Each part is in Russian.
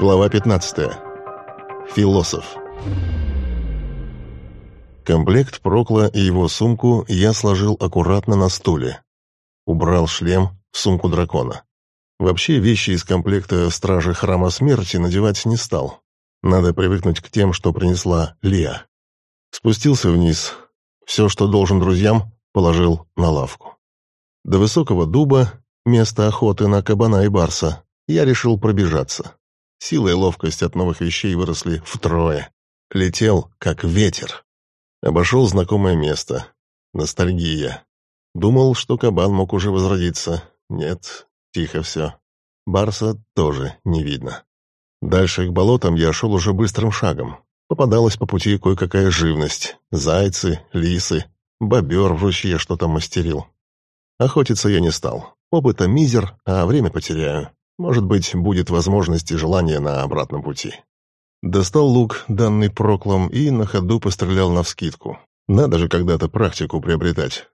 Глава 15. Философ. Комплект Прокла и его сумку я сложил аккуратно на стуле. Убрал шлем в сумку дракона. Вообще вещи из комплекта Стражи Храма Смерти надевать не стал. Надо привыкнуть к тем, что принесла Лия. Спустился вниз. Все, что должен друзьям, положил на лавку. До высокого дуба, места охоты на кабана и барса, я решил пробежаться. Сила и ловкость от новых вещей выросли втрое. Летел, как ветер. Обошел знакомое место. Ностальгия. Думал, что кабан мог уже возродиться. Нет, тихо все. Барса тоже не видно. Дальше к болотам я шел уже быстрым шагом. Попадалась по пути кое-какая живность. Зайцы, лисы, бобер в ручье что-то мастерил. Охотиться я не стал. Опыта мизер, а время потеряю. Может быть, будет возможность и желание на обратном пути. Достал лук, данный проклом, и на ходу пострелял навскидку. Надо же когда-то практику приобретать.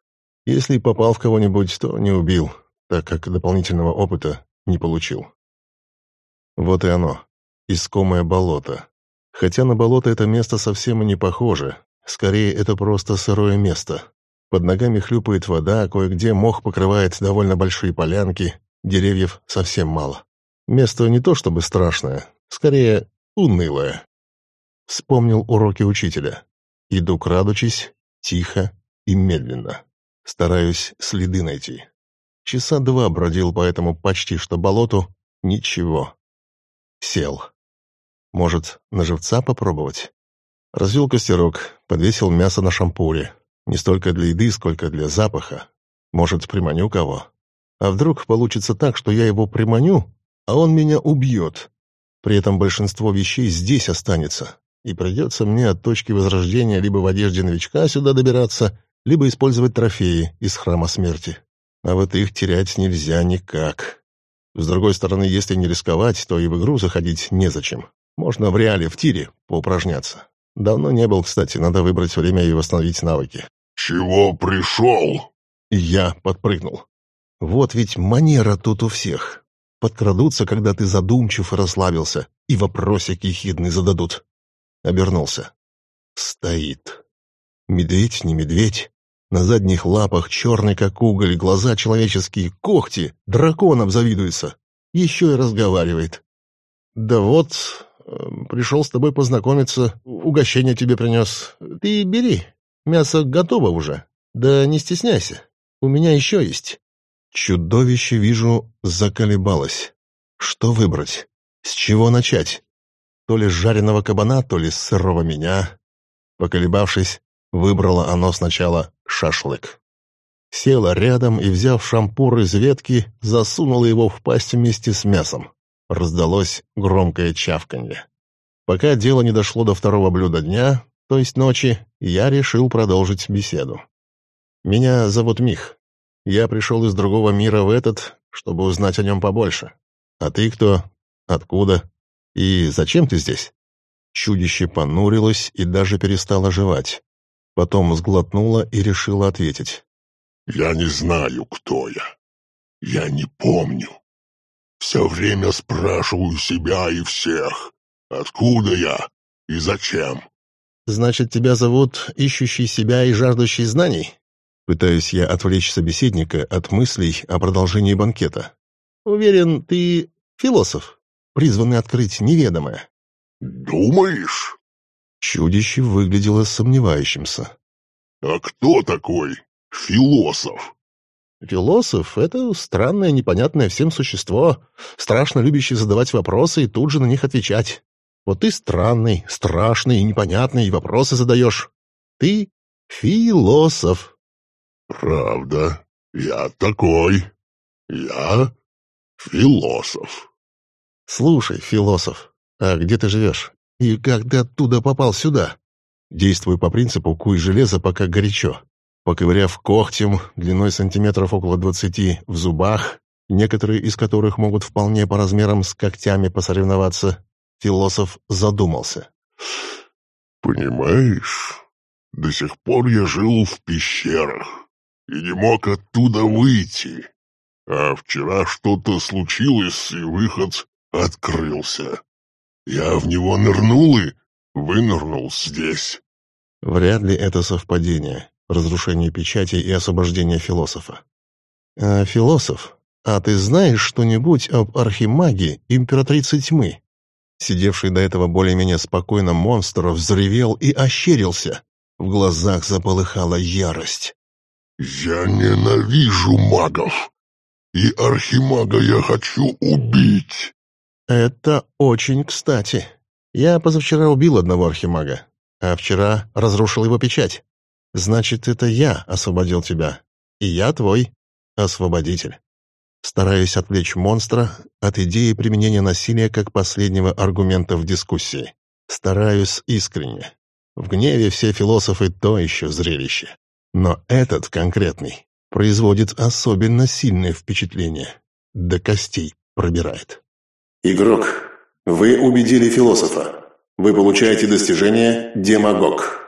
Если попал в кого-нибудь, то не убил, так как дополнительного опыта не получил. Вот и оно. Искомое болото. Хотя на болото это место совсем и не похоже. Скорее, это просто сырое место. Под ногами хлюпает вода, кое-где мох покрывает довольно большие полянки, деревьев совсем мало. Место не то чтобы страшное, скорее унылое. Вспомнил уроки учителя. Иду крадучись, тихо и медленно. Стараюсь следы найти. Часа два бродил по этому почти что болоту. Ничего. Сел. Может, на живца попробовать? Развел костерок, подвесил мясо на шампуре. Не столько для еды, сколько для запаха. Может, приманю кого? А вдруг получится так, что я его приманю, а он меня убьет? При этом большинство вещей здесь останется, и придется мне от точки возрождения либо в одежде новичка сюда добираться, либо использовать трофеи из храма смерти. А вот их терять нельзя никак. С другой стороны, если не рисковать, то и в игру заходить незачем. Можно в реале, в тире, поупражняться. Давно не был, кстати, надо выбрать время и восстановить навыки. «Чего пришел?» Я подпрыгнул. Вот ведь манера тут у всех. Подкрадутся, когда ты задумчив и расслабился, и вопросик ехидный зададут. Обернулся. Стоит. Медведь не медведь. На задних лапах черный, как уголь, глаза человеческие, когти, драконам завидуется. Еще и разговаривает. Да вот, э, пришел с тобой познакомиться, угощение тебе принес. Ты бери, мясо готово уже. Да не стесняйся, у меня еще есть. Чудовище, вижу, заколебалось. Что выбрать? С чего начать? То ли жареного кабана, то ли сырого меня. Поколебавшись, выбрало оно сначала шашлык. Села рядом и, взяв шампур из ветки, засунула его в пасть вместе с мясом. Раздалось громкое чавканье. Пока дело не дошло до второго блюда дня, то есть ночи, я решил продолжить беседу. Меня зовут Мих. Я пришел из другого мира в этот, чтобы узнать о нем побольше. А ты кто? Откуда? И зачем ты здесь?» Чудище понурилось и даже перестало жевать. Потом сглотнула и решила ответить. «Я не знаю, кто я. Я не помню. Все время спрашиваю себя и всех, откуда я и зачем». «Значит, тебя зовут Ищущий себя и жаждущий знаний?» Пытаюсь я отвлечь собеседника от мыслей о продолжении банкета. «Уверен, ты философ, призванный открыть неведомое». «Думаешь?» Чудище выглядело сомневающимся. «А кто такой философ?» «Философ — это странное, непонятное всем существо, страшно любящее задавать вопросы и тут же на них отвечать. Вот ты странный, страшный и непонятный, и вопросы задаешь. Ты философ». «Правда, я такой. Я философ». «Слушай, философ, а где ты живешь? И как ты оттуда попал сюда?» Действую по принципу «куй железо, пока горячо». Поковыряв когтем, длиной сантиметров около двадцати, в зубах, некоторые из которых могут вполне по размерам с когтями посоревноваться, философ задумался. «Понимаешь, до сих пор я жил в пещерах и не мог оттуда выйти. А вчера что-то случилось, и выход открылся. Я в него нырнул и вынырнул здесь. Вряд ли это совпадение, разрушение печати и освобождение философа. А, философ, а ты знаешь что-нибудь об архимаге императрицы тьмы? Сидевший до этого более-менее спокойно монстр взревел и ощерился. В глазах заполыхала ярость. «Я ненавижу магов, и архимага я хочу убить!» «Это очень кстати. Я позавчера убил одного архимага, а вчера разрушил его печать. Значит, это я освободил тебя, и я твой освободитель». Стараюсь отвлечь монстра от идеи применения насилия как последнего аргумента в дискуссии. Стараюсь искренне. В гневе все философы то еще зрелище. Но этот конкретный производит особенно сильное впечатление. До костей пробирает. Игрок, вы убедили философа. Вы получаете достижение «Демагог».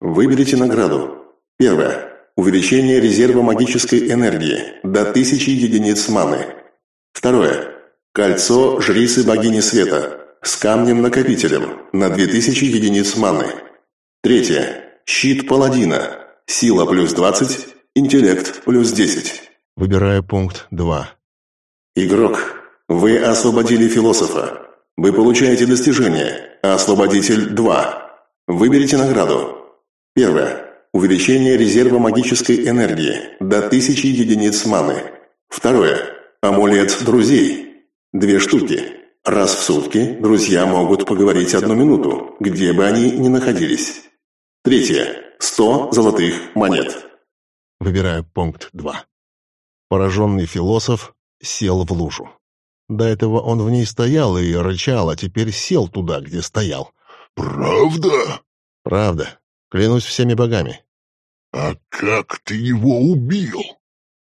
Выберите награду. Первое. Увеличение резерва магической энергии до 1000 единиц маны. Второе. Кольцо жрицы богини света с камнем-накопителем на 2000 единиц маны. Третье. Щит паладина. Сила плюс 20, интеллект плюс 10. Выбираю пункт 2. Игрок, вы освободили философа. Вы получаете достижение «Освободитель 2». Выберите награду. Первое. Увеличение резерва магической энергии до 1000 единиц маны. Второе. Амулет друзей. Две штуки. Раз в сутки друзья могут поговорить одну минуту, где бы они ни находились. Третье. 100 золотых монет. Выбираю пункт 2. Пораженный философ сел в лужу. До этого он в ней стоял и рычал, а теперь сел туда, где стоял. «Правда?» «Правда. Клянусь всеми богами». «А как ты его убил?»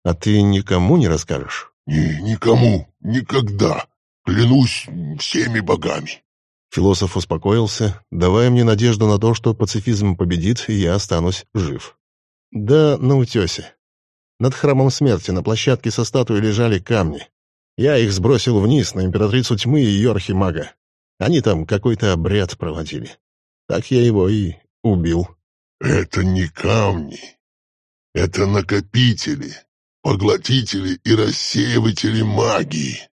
«А ты никому не расскажешь?» «Ни, никому, никогда. Клянусь всеми богами». Философ успокоился, давая мне надежду на то, что пацифизм победит, и я останусь жив. Да, на утесе. Над храмом смерти на площадке со статуей лежали камни. Я их сбросил вниз на императрицу тьмы и ее архимага. Они там какой-то обряд проводили. Так я его и убил. Это не камни. Это накопители, поглотители и рассеиватели магии.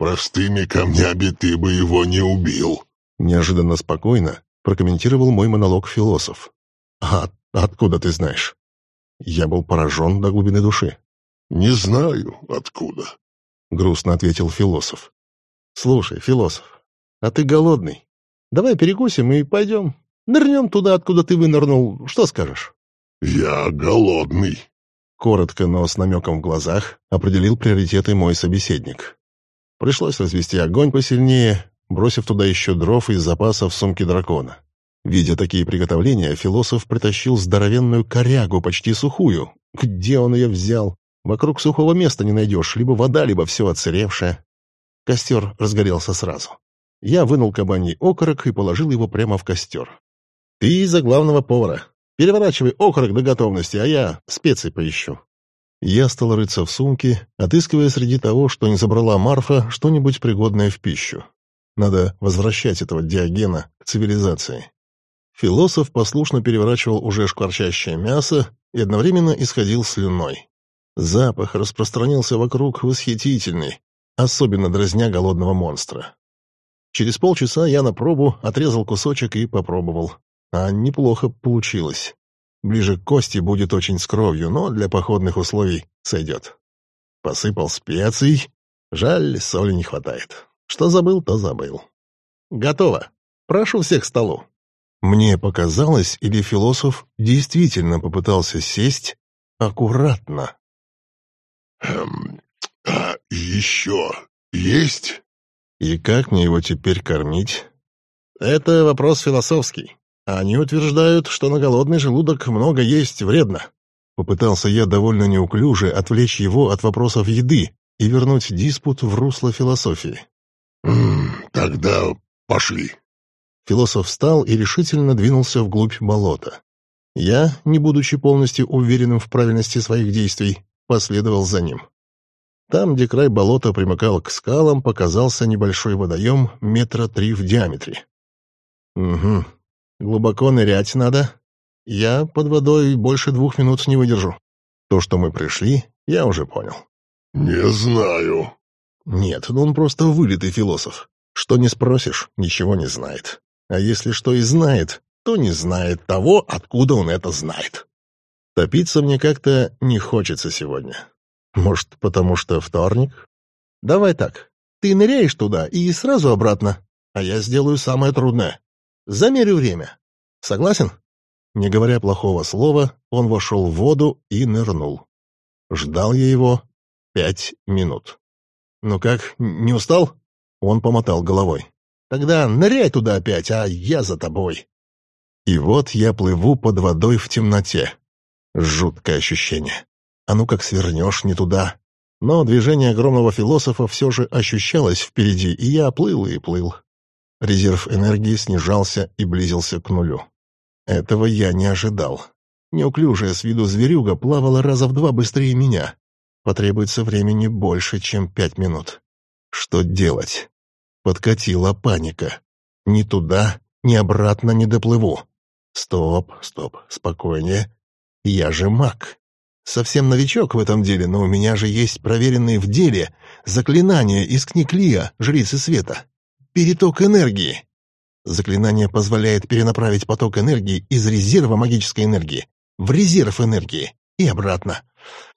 Простыми камнями ты бы его не убил. Неожиданно спокойно прокомментировал мой монолог философ. А откуда ты знаешь? Я был поражен до глубины души. Не знаю, откуда. Грустно ответил философ. Слушай, философ, а ты голодный? Давай перекусим и пойдем. Нырнем туда, откуда ты вынырнул. Что скажешь?» «Я голодный», — коротко, но с намеком в глазах определил приоритеты мой собеседник. Пришлось развести огонь посильнее, бросив туда еще дров из запасов сумки дракона. Видя такие приготовления, философ притащил здоровенную корягу, почти сухую. Где он ее взял? Вокруг сухого места не найдешь, либо вода, либо все отсыревшее. Костер разгорелся сразу. Я вынул кабаний окорок и положил его прямо в костер. «Ты за главного повара. Переворачивай окорок до готовности, а я специи поищу». Я стал рыться в сумке, отыскивая среди того, что не забрала Марфа, что-нибудь пригодное в пищу. Надо возвращать этого Диогена к цивилизации. Философ послушно переворачивал уже шкварчащее мясо и одновременно исходил слюной. Запах распространился вокруг восхитительный, особенно дразня голодного монстра. Через полчаса я на пробу отрезал кусочек и попробовал. А неплохо получилось. Ближе к кости будет очень с кровью, но для походных условий сойдет. Посыпал специй. Жаль, соли не хватает. Что забыл, то забыл. Готово. Прошу всех к столу. Мне показалось, или философ действительно попытался сесть аккуратно. «Эм, а еще есть?» «И как мне его теперь кормить?» «Это вопрос философский. Они утверждают, что на голодный желудок много есть вредно. Попытался я довольно неуклюже отвлечь его от вопросов еды и вернуть диспут в русло философии. «Тогда пошли». Философ встал и решительно двинулся вглубь болота. Я, не будучи полностью уверенным в правильности своих действий, последовал за ним. Там, где край болота примыкал к скалам, показался небольшой водоем метра три в диаметре. Угу. Глубоко нырять надо. Я под водой больше двух минут не выдержу. То, что мы пришли, я уже понял. «Не знаю». Нет, ну он просто вылитый философ. Что не спросишь, ничего не знает. А если что и знает, то не знает того, откуда он это знает. Топиться мне как-то не хочется сегодня. Может, потому что вторник? Давай так. Ты ныряешь туда и сразу обратно, а я сделаю самое трудное. Замерю время. Согласен? Не говоря плохого слова, он вошел в воду и нырнул. Ждал я его пять минут. «Ну как, не устал?» Он помотал головой. «Тогда ныряй туда опять, а я за тобой». И вот я плыву под водой в темноте. Жуткое ощущение. А ну как свернешь не туда. Но движение огромного философа все же ощущалось впереди, и я плыл и плыл. Резерв энергии снижался и близился к нулю. Этого я не ожидал. Неуклюжая с виду зверюга плавала раза в два быстрее меня. Потребуется времени больше, чем пять минут. Что делать? Подкатила паника. Ни туда, ни обратно не доплыву. Стоп, стоп, спокойнее. Я же маг. Совсем новичок в этом деле, но у меня же есть проверенные в деле заклинания из книг Лия, Жрицы Света. Переток энергии. Заклинание позволяет перенаправить поток энергии из резерва магической энергии в резерв энергии и обратно.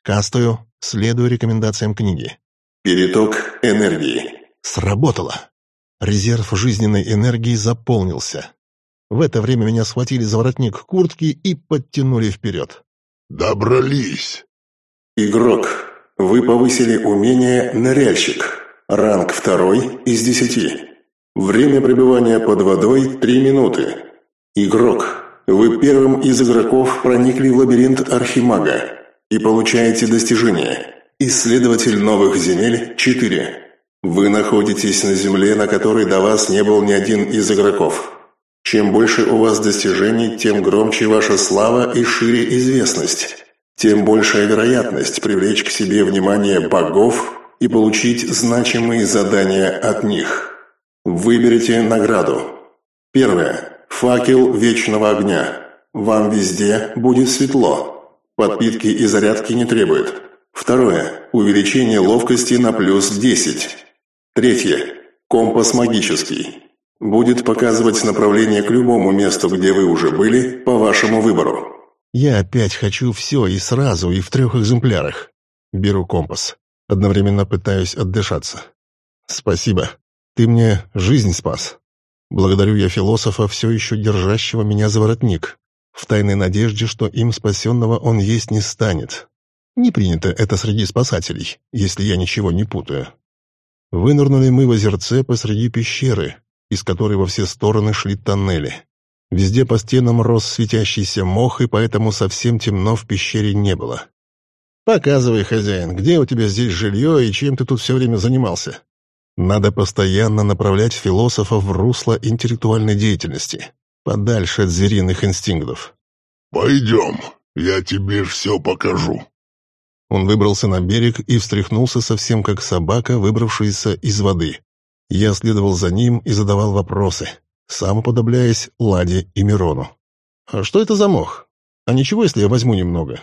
Кастую, следую рекомендациям книги. Переток энергии. Сработало. Резерв жизненной энергии заполнился. В это время меня схватили за воротник куртки и подтянули вперед. «Добрались!» Игрок. Вы повысили умение «Ныряльщик». Ранг второй из десяти. Время пребывания под водой – три минуты. Игрок. Вы первым из игроков проникли в лабиринт Архимага и получаете достижение. Исследователь новых земель – 4. Вы находитесь на земле, на которой до вас не был ни один из игроков. Чем больше у вас достижений, тем громче ваша слава и шире известность. Тем большая вероятность привлечь к себе внимание богов и получить значимые задания от них. Выберите награду. Первое. Факел вечного огня. Вам везде будет светло. Подпитки и зарядки не требует. Второе. Увеличение ловкости на плюс 10. Третье. Компас магический. Будет показывать направление к любому месту, где вы уже были, по вашему выбору. Я опять хочу все и сразу, и в трех экземплярах. Беру компас. Одновременно пытаюсь отдышаться. Спасибо. Ты мне жизнь спас. Благодарю я философа, все еще держащего меня за воротник, в тайной надежде, что им спасенного он есть не станет. Не принято это среди спасателей, если я ничего не путаю. Вынырнули мы в озерце посреди пещеры, из которой во все стороны шли тоннели. Везде по стенам рос светящийся мох, и поэтому совсем темно в пещере не было. «Показывай, хозяин, где у тебя здесь жилье и чем ты тут все время занимался?» Надо постоянно направлять философа в русло интеллектуальной деятельности, подальше от звериных инстинктов. «Пойдем, я тебе все покажу». Он выбрался на берег и встряхнулся совсем как собака, выбравшаяся из воды. Я следовал за ним и задавал вопросы, сам уподобляясь Ладе и Мирону. «А что это за мох? А ничего, если я возьму немного?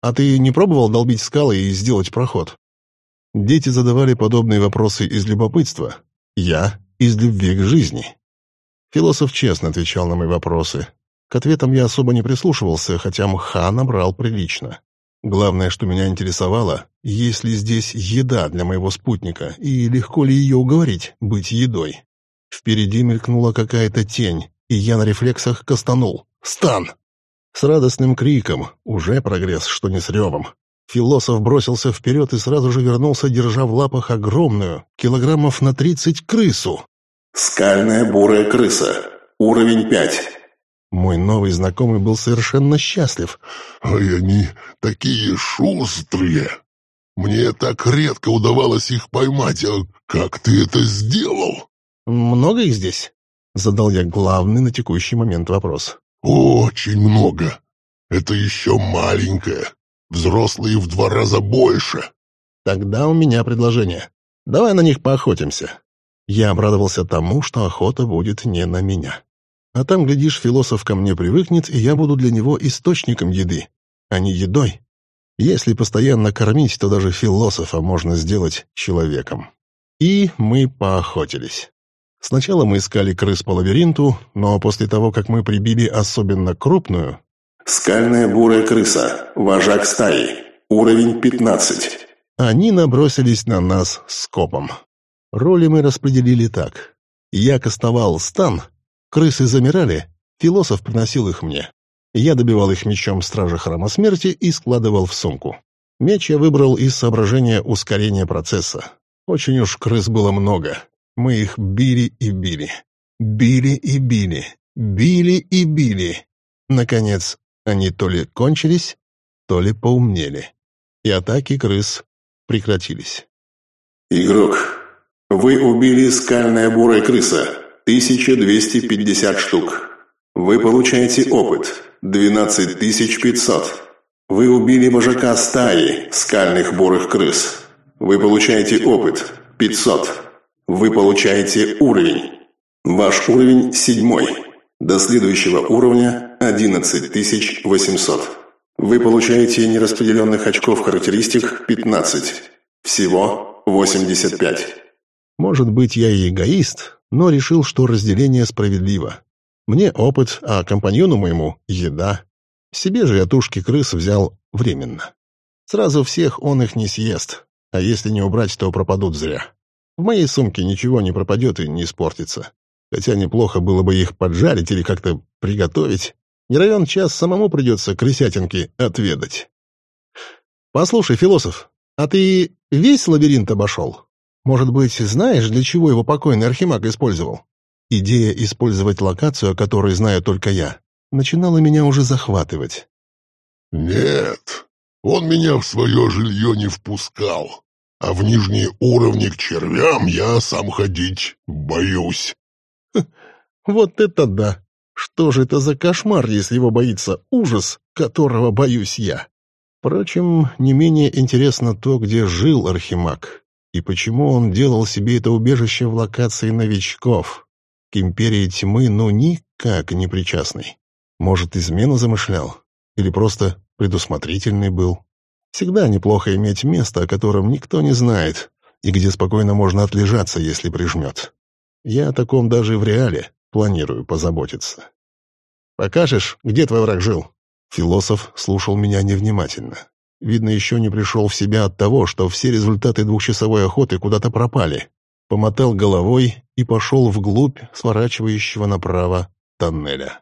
А ты не пробовал долбить скалы и сделать проход?» Дети задавали подобные вопросы из любопытства, я — из любви к жизни. Философ честно отвечал на мои вопросы. К ответам я особо не прислушивался, хотя мха набрал прилично. Главное, что меня интересовало, есть ли здесь еда для моего спутника, и легко ли ее уговорить быть едой. Впереди мелькнула какая-то тень, и я на рефлексах кастанул. «Стан!» С радостным криком, уже прогресс, что не с ревом. Философ бросился вперед и сразу же вернулся, держа в лапах огромную, килограммов на тридцать крысу. «Скальная бурая крыса. Уровень пять. Мой новый знакомый был совершенно счастлив. «Ай, они такие шустрые! Мне так редко удавалось их поймать, а как ты это сделал?» «Много их здесь?» — задал я главный на текущий момент вопрос. «Очень много. Это еще маленькое. Взрослые в два раза больше». Тогда у меня предложение. Давай на них поохотимся. Я обрадовался тому, что охота будет не на меня. А там, глядишь, философ ко мне привыкнет, и я буду для него источником еды, а не едой. Если постоянно кормить, то даже философа можно сделать человеком. И мы поохотились. Сначала мы искали крыс по лабиринту, но после того, как мы прибили особенно крупную... Скальная бурая крыса, вожак стаи, уровень 15. Они набросились на нас скопом. Роли мы распределили так. Я кастовал стан, крысы замирали, философ приносил их мне. Я добивал их мечом стража храма смерти и складывал в сумку. Меч я выбрал из соображения ускорения процесса. Очень уж крыс было много. Мы их били и били. Били и били. Били и били. Наконец, они то ли кончились, то ли поумнели. И атаки крыс прекратились. Игрок, вы убили скальная бурая крыса. 1250 штук. Вы получаете опыт. 12500. Вы убили вожака стаи скальных бурых крыс. Вы получаете опыт. 500. Вы получаете уровень. Ваш уровень седьмой. До следующего уровня 11800. Вы получаете нераспределенных очков характеристик 15. Всего 85. Может быть, я и эгоист, но решил, что разделение справедливо. Мне опыт, а компаньону моему — еда. Себе же я тушки крыс взял временно. Сразу всех он их не съест, а если не убрать, то пропадут зря. В моей сумке ничего не пропадет и не испортится. Хотя неплохо было бы их поджарить или как-то приготовить. Не равен час самому придется крысятинки отведать. Послушай, философ, а ты весь лабиринт обошел? Может быть, знаешь, для чего его покойный архимаг использовал? Идея использовать локацию, о которой знаю только я, начинала меня уже захватывать. «Нет, он меня в свое жилье не впускал, а в нижние уровни к червям я сам ходить боюсь». «Вот это да! Что же это за кошмар, если его боится ужас, которого боюсь я? Впрочем, не менее интересно то, где жил Архимаг, и почему он делал себе это убежище в локации новичков. К Империи Тьмы ну никак не причастный. Может, измену замышлял? Или просто предусмотрительный был? Всегда неплохо иметь место, о котором никто не знает, и где спокойно можно отлежаться, если прижмет. Я о таком даже в реале Планирую позаботиться. «Покажешь, где твой враг жил?» Философ слушал меня невнимательно. Видно, еще не пришел в себя от того, что все результаты двухчасовой охоты куда-то пропали. Помотал головой и пошел вглубь сворачивающего направо тоннеля.